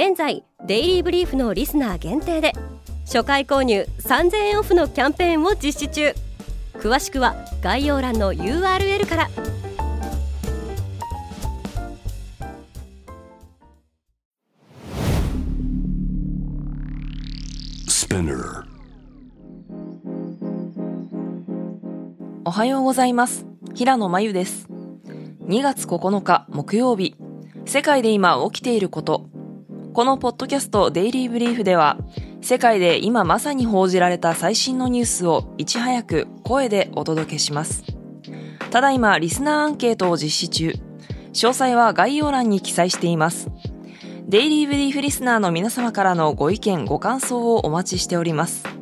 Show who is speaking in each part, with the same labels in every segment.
Speaker 1: 現在デイリーブリーフのリスナー限定で初回購入3000円オフのキャンペーンを実施中。詳しくは概要欄の URL から。
Speaker 2: おはようございます。平野真由です。2月9日木曜日。世界で今起きていることこのポッドキャストデイリーブリーフでは世界で今まさに報じられた最新のニュースをいち早く声でお届けします。ただいまリスナーアンケートを実施中。詳細は概要欄に記載しています。デイリーブリーフリスナーの皆様からのご意見ご感想をお待ちしております。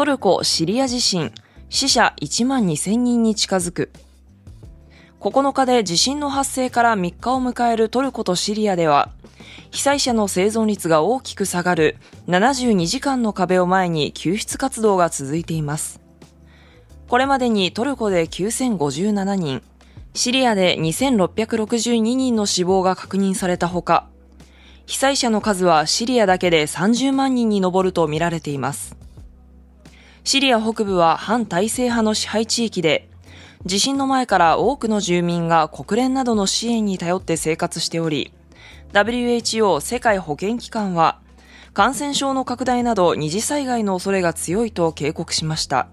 Speaker 2: トルコ・シリア地震、死者1万2000人に近づく。9日で地震の発生から3日を迎えるトルコとシリアでは、被災者の生存率が大きく下がる72時間の壁を前に救出活動が続いています。これまでにトルコで9057人、シリアで2662人の死亡が確認されたほか、被災者の数はシリアだけで30万人に上るとみられています。シリア北部は反体制派の支配地域で、地震の前から多くの住民が国連などの支援に頼って生活しており、WHO 世界保健機関は、感染症の拡大など二次災害の恐れが強いと警告しました。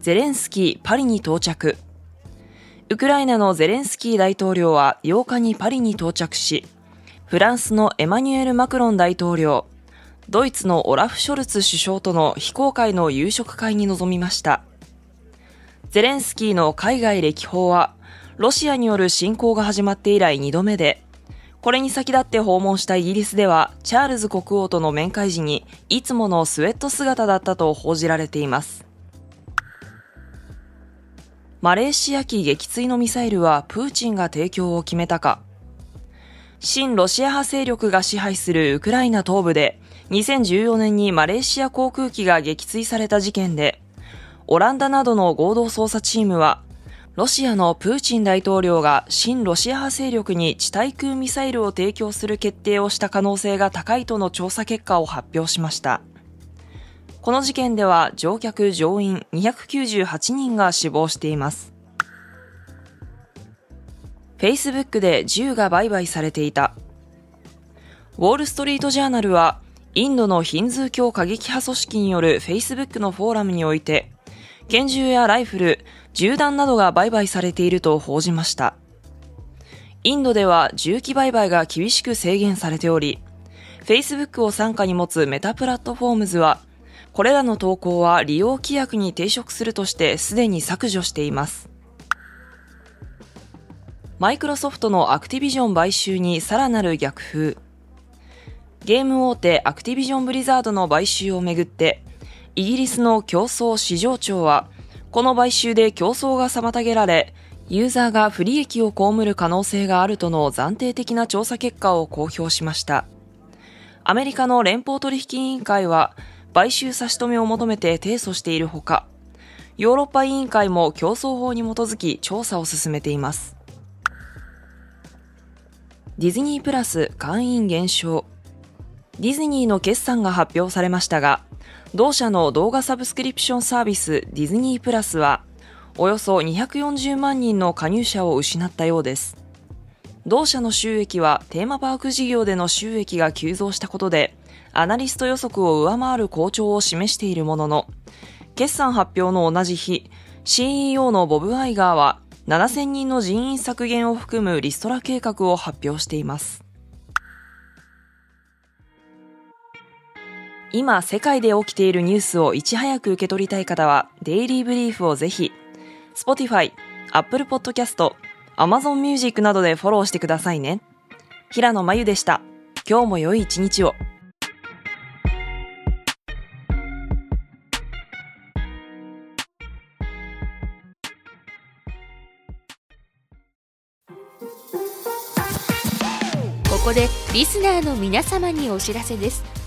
Speaker 2: ゼレンスキーパリに到着。ウクライナのゼレンスキー大統領は8日にパリに到着し、フランスのエマニュエル・マクロン大統領、ドイツのオラフ・ショルツ首相との非公開の夕食会に臨みました。ゼレンスキーの海外歴訪は、ロシアによる侵攻が始まって以来2度目で、これに先立って訪問したイギリスでは、チャールズ国王との面会時に、いつものスウェット姿だったと報じられています。マレーシア機撃墜のミサイルはプーチンが提供を決めたか。親ロシア派勢力が支配するウクライナ東部で2014年にマレーシア航空機が撃墜された事件で、オランダなどの合同捜査チームは、ロシアのプーチン大統領が親ロシア派勢力に地対空ミサイルを提供する決定をした可能性が高いとの調査結果を発表しました。この事件では乗客乗員298人が死亡しています。Facebook で銃が売買されていた。ウォールストリートジャーナルはインドのヒンズー教過激派組織による Facebook のフォーラムにおいて、拳銃やライフル、銃弾などが売買されていると報じました。インドでは銃器売買が厳しく制限されており、Facebook を傘下に持つメタプラットフォームズは、これらの投稿は利用規約に抵触するとしてすでに削除しています。マイクロソフトのアクティビジョン買収にさらなる逆風。ゲーム大手アクティビジョンブリザードの買収をめぐって、イギリスの競争市場庁は、この買収で競争が妨げられ、ユーザーが不利益を被る可能性があるとの暫定的な調査結果を公表しました。アメリカの連邦取引委員会は、買収差し止めを求めて提訴しているほか、ヨーロッパ委員会も競争法に基づき調査を進めています。ディズニープラス会員減少。ディズニーの決算が発表されましたが、同社の動画サブスクリプションサービスディズニープラスは、およそ240万人の加入者を失ったようです。同社の収益はテーマパーク事業での収益が急増したことで、アナリスト予測を上回る好調を示しているものの、決算発表の同じ日、CEO のボブ・アイガーは7000人の人員削減を含むリストラ計画を発表しています。今世界で起きているニュースをいち早く受け取りたい方は、デイリーブリーフをぜひ、Spotify、Apple Podcast、Amazon Music などでフォローしてくださいね。平野真由でした。今日も良い一日を。
Speaker 3: ここでリスナーの皆様にお知らせです